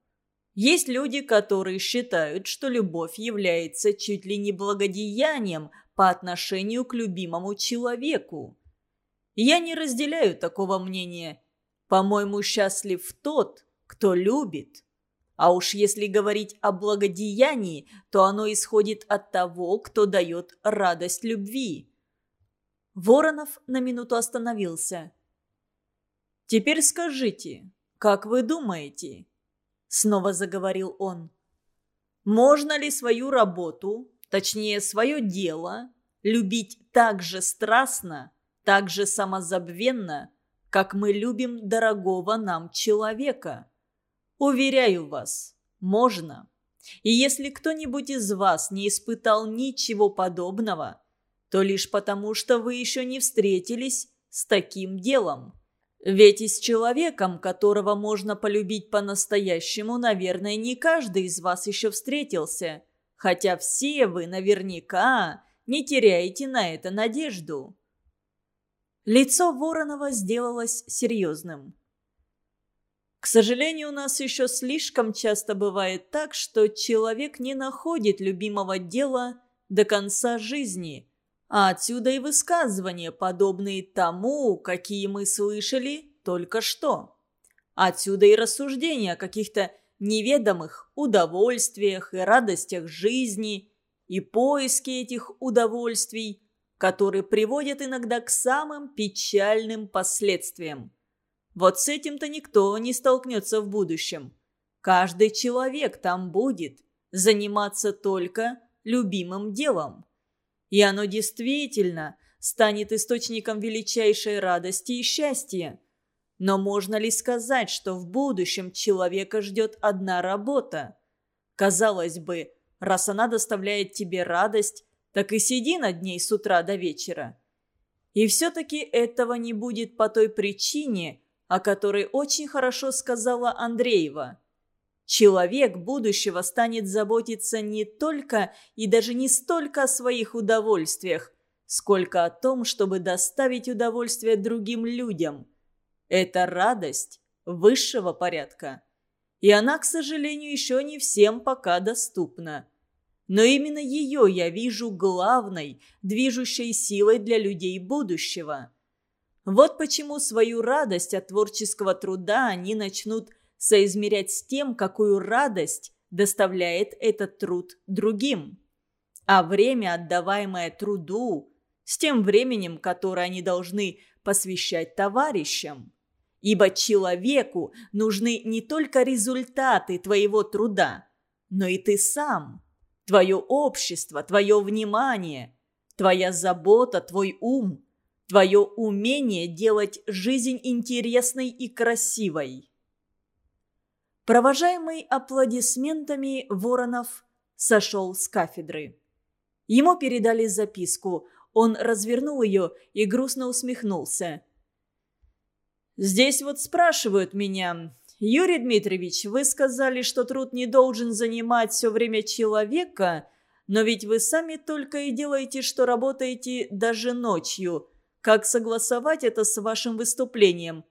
Есть люди, которые считают, что любовь является чуть ли не благодеянием по отношению к любимому человеку. Я не разделяю такого мнения. По-моему, счастлив тот, кто любит. А уж если говорить о благодеянии, то оно исходит от того, кто дает радость любви. Воронов на минуту остановился. «Теперь скажите, как вы думаете, — снова заговорил он. «Можно ли свою работу, точнее, свое дело, любить так же страстно, так же самозабвенно, как мы любим дорогого нам человека? Уверяю вас, можно. И если кто-нибудь из вас не испытал ничего подобного, то лишь потому, что вы еще не встретились с таким делом. Ведь и с человеком, которого можно полюбить по-настоящему, наверное, не каждый из вас еще встретился. Хотя все вы наверняка не теряете на это надежду. Лицо Воронова сделалось серьезным. К сожалению, у нас еще слишком часто бывает так, что человек не находит любимого дела до конца жизни – а отсюда и высказывания, подобные тому, какие мы слышали только что. Отсюда и рассуждения о каких-то неведомых удовольствиях и радостях жизни, и поиски этих удовольствий, которые приводят иногда к самым печальным последствиям. Вот с этим-то никто не столкнется в будущем. Каждый человек там будет заниматься только любимым делом. И оно действительно станет источником величайшей радости и счастья. Но можно ли сказать, что в будущем человека ждет одна работа? Казалось бы, раз она доставляет тебе радость, так и сиди над ней с утра до вечера. И все-таки этого не будет по той причине, о которой очень хорошо сказала Андреева – Человек будущего станет заботиться не только и даже не столько о своих удовольствиях, сколько о том, чтобы доставить удовольствие другим людям. Это радость высшего порядка. И она, к сожалению, еще не всем пока доступна. Но именно ее я вижу главной, движущей силой для людей будущего. Вот почему свою радость от творческого труда они начнут соизмерять с тем, какую радость доставляет этот труд другим. А время, отдаваемое труду, с тем временем, которое они должны посвящать товарищам. Ибо человеку нужны не только результаты твоего труда, но и ты сам, твое общество, твое внимание, твоя забота, твой ум, твое умение делать жизнь интересной и красивой. Провожаемый аплодисментами Воронов сошел с кафедры. Ему передали записку. Он развернул ее и грустно усмехнулся. «Здесь вот спрашивают меня. Юрий Дмитриевич, вы сказали, что труд не должен занимать все время человека, но ведь вы сами только и делаете, что работаете даже ночью. Как согласовать это с вашим выступлением?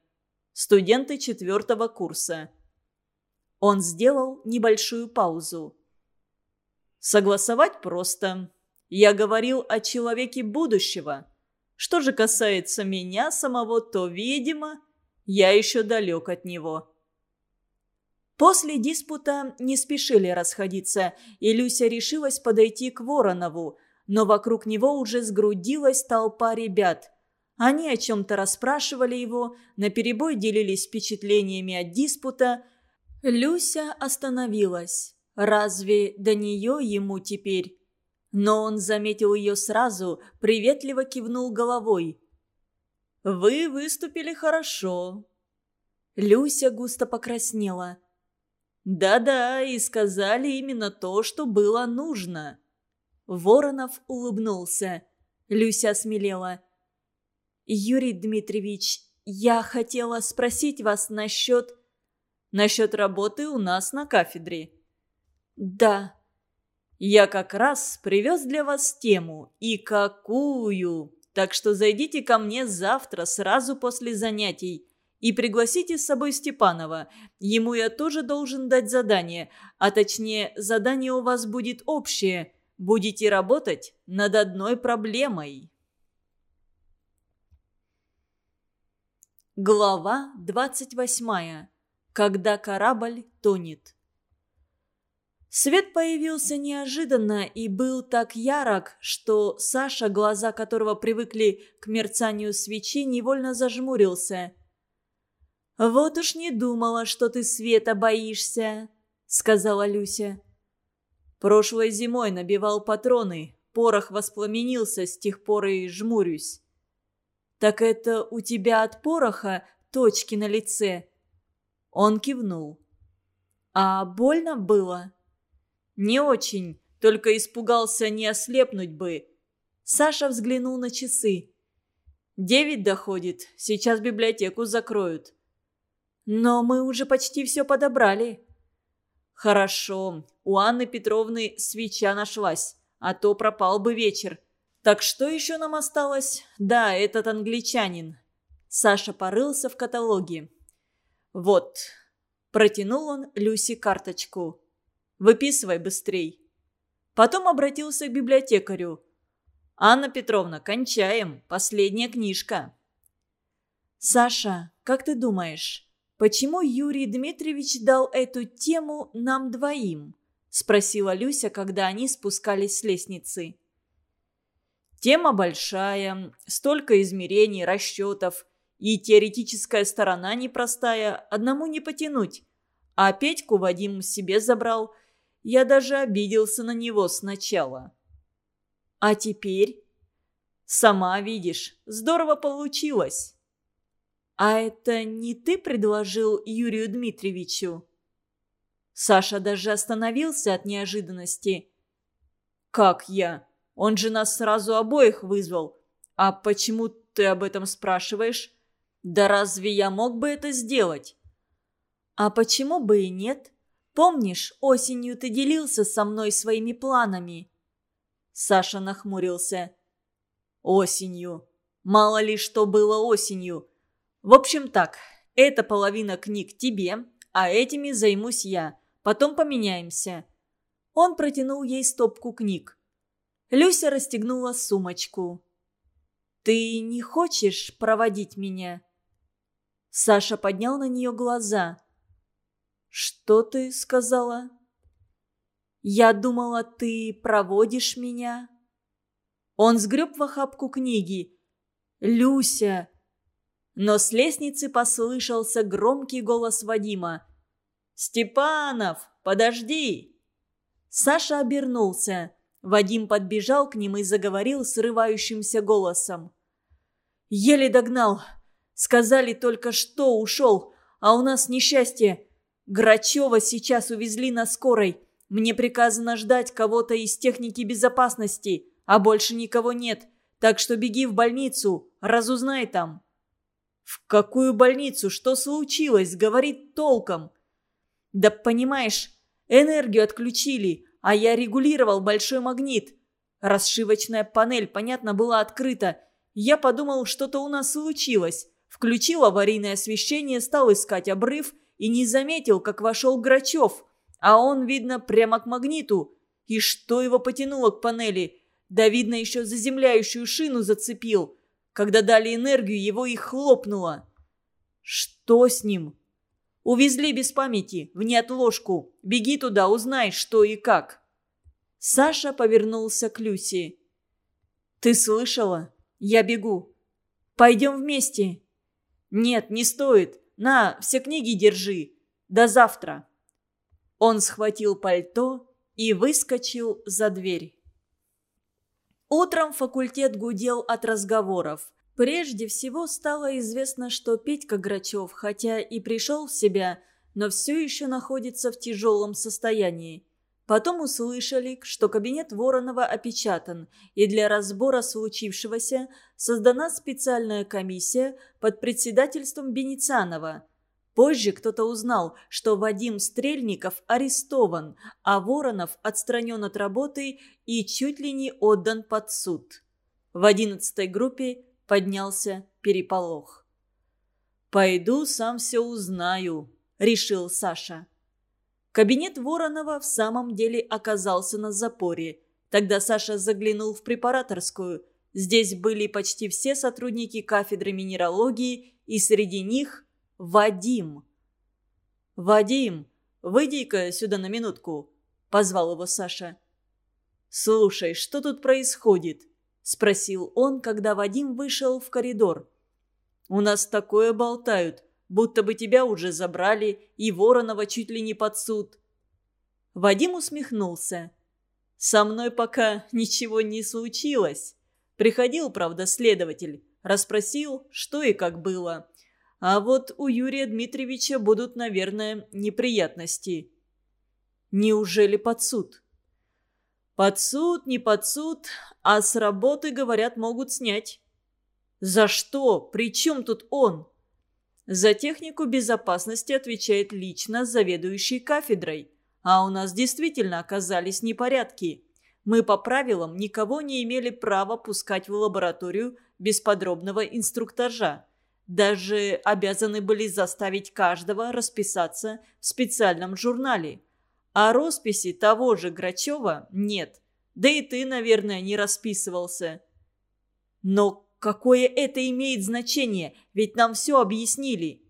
Студенты четвертого курса». Он сделал небольшую паузу. «Согласовать просто. Я говорил о человеке будущего. Что же касается меня самого, то, видимо, я еще далек от него». После диспута не спешили расходиться, и Люся решилась подойти к Воронову, но вокруг него уже сгрудилась толпа ребят. Они о чем-то расспрашивали его, наперебой делились впечатлениями от диспута – Люся остановилась. Разве до нее ему теперь? Но он заметил ее сразу, приветливо кивнул головой. «Вы выступили хорошо». Люся густо покраснела. Да-да, и сказали именно то, что было нужно. Воронов улыбнулся. Люся смелела. «Юрий Дмитриевич, я хотела спросить вас насчет...» «Насчет работы у нас на кафедре». «Да». «Я как раз привез для вас тему. И какую! Так что зайдите ко мне завтра, сразу после занятий. И пригласите с собой Степанова. Ему я тоже должен дать задание. А точнее, задание у вас будет общее. Будете работать над одной проблемой. Глава 28. Когда корабль тонет. Свет появился неожиданно и был так ярок, что Саша, глаза которого привыкли к мерцанию свечи, невольно зажмурился – «Вот уж не думала, что ты света боишься», — сказала Люся. «Прошлой зимой набивал патроны, порох воспламенился, с тех пор и жмурюсь». «Так это у тебя от пороха точки на лице?» Он кивнул. «А больно было?» «Не очень, только испугался, не ослепнуть бы». Саша взглянул на часы. «Девять доходит, сейчас библиотеку закроют». «Но мы уже почти все подобрали». «Хорошо, у Анны Петровны свеча нашлась, а то пропал бы вечер. Так что еще нам осталось? Да, этот англичанин». Саша порылся в каталоге. «Вот». Протянул он Люси карточку. «Выписывай быстрей». Потом обратился к библиотекарю. «Анна Петровна, кончаем. Последняя книжка». «Саша, как ты думаешь, «Почему Юрий Дмитриевич дал эту тему нам двоим?» – спросила Люся, когда они спускались с лестницы. «Тема большая, столько измерений, расчетов, и теоретическая сторона непростая, одному не потянуть. А Петьку Вадим себе забрал. Я даже обиделся на него сначала». «А теперь?» «Сама видишь, здорово получилось». «А это не ты предложил Юрию Дмитриевичу?» Саша даже остановился от неожиданности. «Как я? Он же нас сразу обоих вызвал. А почему ты об этом спрашиваешь? Да разве я мог бы это сделать?» «А почему бы и нет? Помнишь, осенью ты делился со мной своими планами?» Саша нахмурился. «Осенью. Мало ли что было осенью. В общем так, эта половина книг тебе, а этими займусь я. Потом поменяемся». Он протянул ей стопку книг. Люся расстегнула сумочку. «Ты не хочешь проводить меня?» Саша поднял на нее глаза. «Что ты сказала?» «Я думала, ты проводишь меня». Он сгреб в охапку книги. «Люся, но с лестницы послышался громкий голос Вадима. «Степанов, подожди!» Саша обернулся. Вадим подбежал к ним и заговорил срывающимся голосом. «Еле догнал. Сказали только что ушел, а у нас несчастье. Грачева сейчас увезли на скорой. Мне приказано ждать кого-то из техники безопасности, а больше никого нет. Так что беги в больницу, разузнай там». «В какую больницу? Что случилось? Говорит толком». «Да понимаешь, энергию отключили, а я регулировал большой магнит. Расшивочная панель, понятно, была открыта. Я подумал, что-то у нас случилось. Включил аварийное освещение, стал искать обрыв и не заметил, как вошел Грачев. А он, видно, прямо к магниту. И что его потянуло к панели? Да, видно, еще заземляющую шину зацепил. Когда дали энергию, его и хлопнуло. Что с ним? Увезли без памяти, в неотложку. Беги туда, узнай, что и как. Саша повернулся к Люси. «Ты слышала? Я бегу. Пойдем вместе». «Нет, не стоит. На, все книги держи. До завтра». Он схватил пальто и выскочил за дверь. Утром факультет гудел от разговоров. Прежде всего стало известно, что Петька Грачев, хотя и пришел в себя, но все еще находится в тяжелом состоянии. Потом услышали, что кабинет Воронова опечатан, и для разбора случившегося создана специальная комиссия под председательством Беницанова. Позже кто-то узнал, что Вадим Стрельников арестован, а Воронов отстранен от работы и чуть ли не отдан под суд. В одиннадцатой группе поднялся переполох. «Пойду сам все узнаю», — решил Саша. Кабинет Воронова в самом деле оказался на запоре. Тогда Саша заглянул в препараторскую. Здесь были почти все сотрудники кафедры минералогии, и среди них Вадим. «Вадим, выйди-ка сюда на минутку», — позвал его Саша. «Слушай, что тут происходит?» — спросил он, когда Вадим вышел в коридор. «У нас такое болтают будто бы тебя уже забрали, и Воронова чуть ли не под суд». Вадим усмехнулся. «Со мной пока ничего не случилось. Приходил, правда, следователь, расспросил, что и как было. А вот у Юрия Дмитриевича будут, наверное, неприятности». «Неужели под суд?» «Под суд, не под суд, а с работы, говорят, могут снять». «За что? При чем тут он?» За технику безопасности отвечает лично заведующий кафедрой. А у нас действительно оказались непорядки. Мы по правилам никого не имели права пускать в лабораторию без подробного инструктажа. Даже обязаны были заставить каждого расписаться в специальном журнале. А росписи того же Грачева нет. Да и ты, наверное, не расписывался. Но Какое это имеет значение? Ведь нам все объяснили.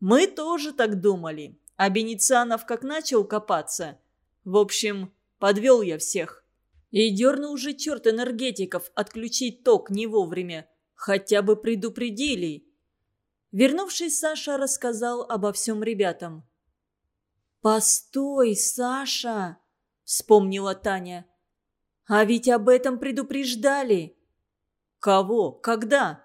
Мы тоже так думали. А Беницанов как начал копаться. В общем, подвел я всех. И дернул уже черт энергетиков отключить ток не вовремя. Хотя бы предупредили. Вернувшись, Саша рассказал обо всем ребятам. «Постой, Саша!» — вспомнила Таня. «А ведь об этом предупреждали!» «Кого? Когда?»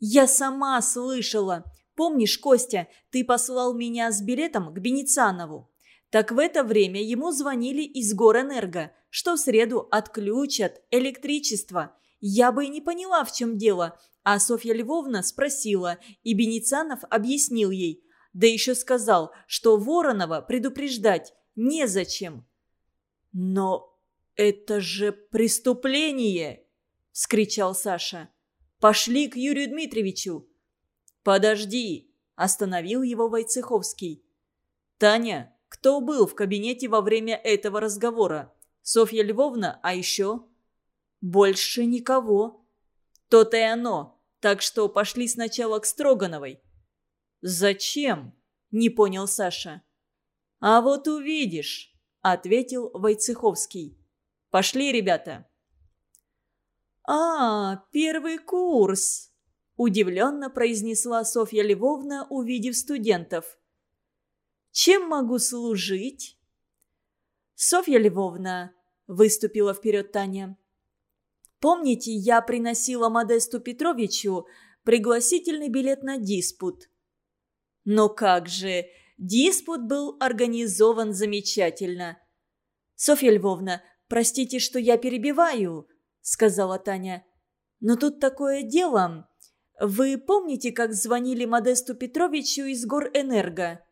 «Я сама слышала. Помнишь, Костя, ты послал меня с билетом к Беницанову? Так в это время ему звонили из Горэнерго, что в среду отключат электричество. Я бы и не поняла, в чем дело. А Софья Львовна спросила, и Беницанов объяснил ей. Да еще сказал, что Воронова предупреждать незачем. «Но это же преступление!» – вскричал Саша. «Пошли к Юрию Дмитриевичу!» «Подожди!» – остановил его Войцеховский. «Таня, кто был в кабинете во время этого разговора? Софья Львовна, а еще?» «Больше никого». «То-то и оно. Так что пошли сначала к Строгановой». «Зачем?» – не понял Саша. «А вот увидишь», – ответил Войцеховский. «Пошли, ребята». «А, первый курс!» – удивленно произнесла Софья Львовна, увидев студентов. «Чем могу служить?» «Софья Львовна», – выступила вперед Таня. «Помните, я приносила Модесту Петровичу пригласительный билет на диспут?» «Но как же, диспут был организован замечательно!» «Софья Львовна, простите, что я перебиваю», сказала Таня. «Но тут такое дело. Вы помните, как звонили Модесту Петровичу из Горэнерго?»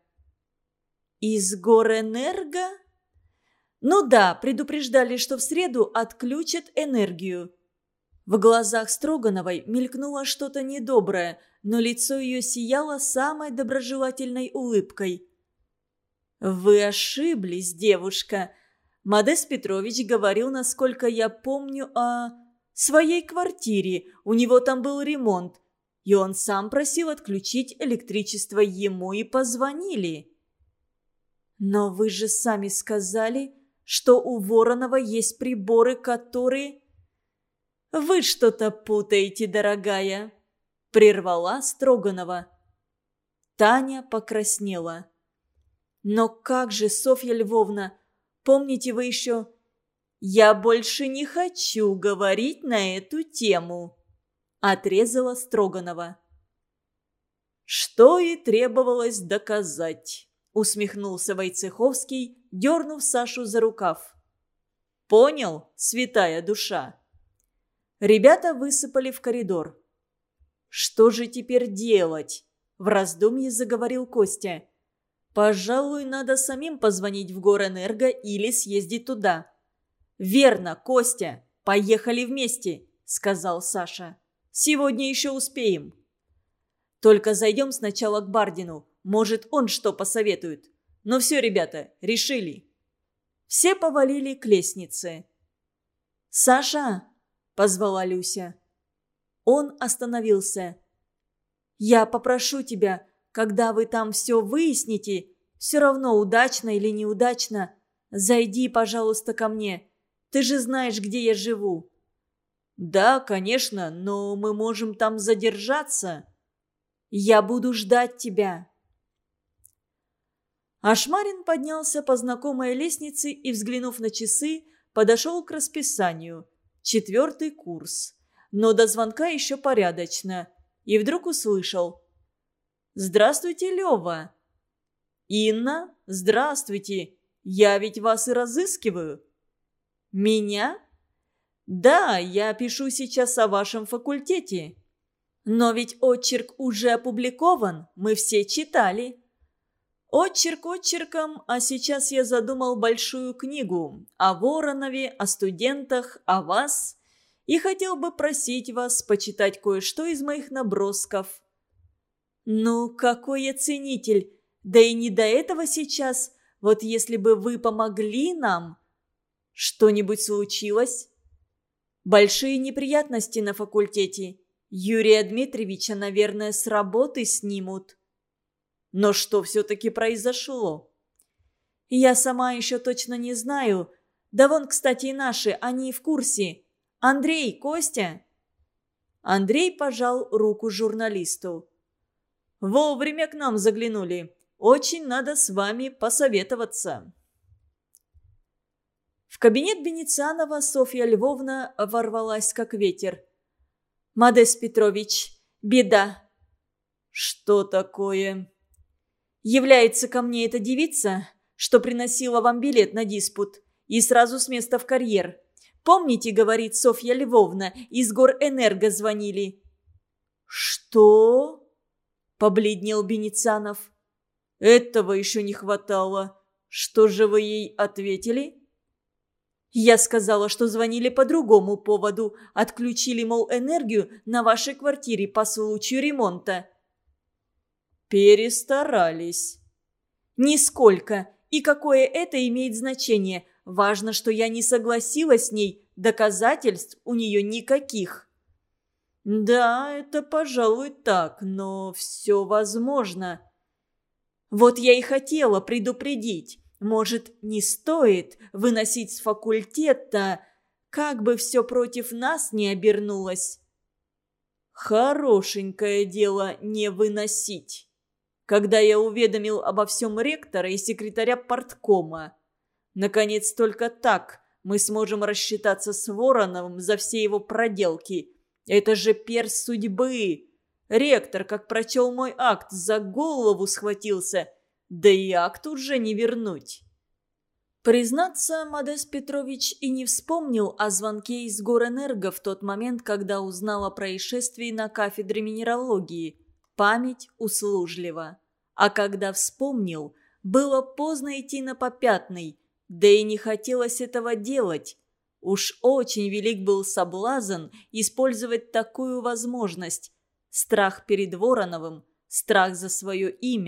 «Из Горэнерго?» «Ну да, предупреждали, что в среду отключат энергию». В глазах Строгановой мелькнуло что-то недоброе, но лицо ее сияло самой доброжелательной улыбкой. «Вы ошиблись, девушка. Модест Петрович говорил, насколько я помню, о своей квартире. У него там был ремонт. И он сам просил отключить электричество ему и позвонили. Но вы же сами сказали, что у Воронова есть приборы, которые... Вы что-то путаете, дорогая, прервала Строганова. Таня покраснела. Но как же, Софья Львовна, Помните вы еще... «Я больше не хочу говорить на эту тему», – отрезала Строганова. Что и требовалось доказать, усмехнулся Войцеховский, дернув Сашу за рукав. Понял, святая душа? Ребята высыпали в коридор. «Что же теперь делать?» – в раздумье заговорил Костя. «Пожалуй, надо самим позвонить в Горэнерго или съездить туда». «Верно, Костя, поехали вместе», – сказал Саша. «Сегодня еще успеем». «Только зайдем сначала к Бардину. Может, он что посоветует. Ну все, ребята, решили». Все повалили к лестнице. «Саша!» – позвала Люся. Он остановился. «Я попрошу тебя, когда вы там все выясните, все равно удачно или неудачно, зайди, пожалуйста, ко мне. Ты же знаешь, где я живу». «Да, конечно, но мы можем там задержаться». «Я буду ждать тебя». Ашмарин поднялся по знакомой лестнице и, взглянув на часы, подошел к расписанию. Четвертый курс но до звонка еще порядочно. И вдруг услышал. «Здравствуйте, Лева!» «Инна, здравствуйте! Я ведь вас и разыскиваю!» «Меня?» «Да, я пишу сейчас о вашем факультете». «Но ведь отчерк уже опубликован, мы все читали». Отчерк отчерком, а сейчас я задумал большую книгу о Воронове, о студентах, о вас и хотел бы просить вас почитать кое-что из моих набросков». «Ну, какой я ценитель! Да и не до этого сейчас. Вот если бы вы помогли нам...» «Что-нибудь случилось?» «Большие неприятности на факультете. Юрия Дмитриевича, наверное, с работы снимут». «Но что все-таки произошло?» «Я сама еще точно не знаю. Да вон, кстати, и наши, они в курсе. «Андрей, Костя!» Андрей пожал руку журналисту. «Вовремя к нам заглянули. Очень надо с вами посоветоваться». В кабинет Венецианова Софья Львовна ворвалась как ветер. «Модес Петрович, беда!» «Что такое?» «Является ко мне эта девица, что приносила вам билет на диспут, и сразу с места в карьер. Помните, говорит Софья Львовна, из гор Энерго звонили?» «Что?» – побледнел Беницанов. «Этого еще не хватало. Что же вы ей ответили?» «Я сказала, что звонили по другому поводу. Отключили, мол, энергию на вашей квартире по случаю ремонта». «Перестарались». «Нисколько. И какое это имеет значение? Важно, что я не согласилась с ней, доказательств у нее никаких. Да, это, пожалуй, так, но все возможно. Вот я и хотела предупредить. Может, не стоит выносить с факультета, как бы все против нас не обернулось. Хорошенькое дело не выносить. Когда я уведомил обо всем ректора и секретаря порткома, Наконец, только так мы сможем рассчитаться с Вороновым за все его проделки. Это же перс судьбы. Ректор, как прочел мой акт, за голову схватился. Да и акт уже не вернуть. Признаться, Модес Петрович и не вспомнил о звонке из Горэнерго в тот момент, когда узнал о происшествии на кафедре минералогии. Память услужлива. А когда вспомнил, было поздно идти на попятный – да и не хотелось этого делать. Уж очень велик был соблазн использовать такую возможность. Страх перед Вороновым, страх за свое имя,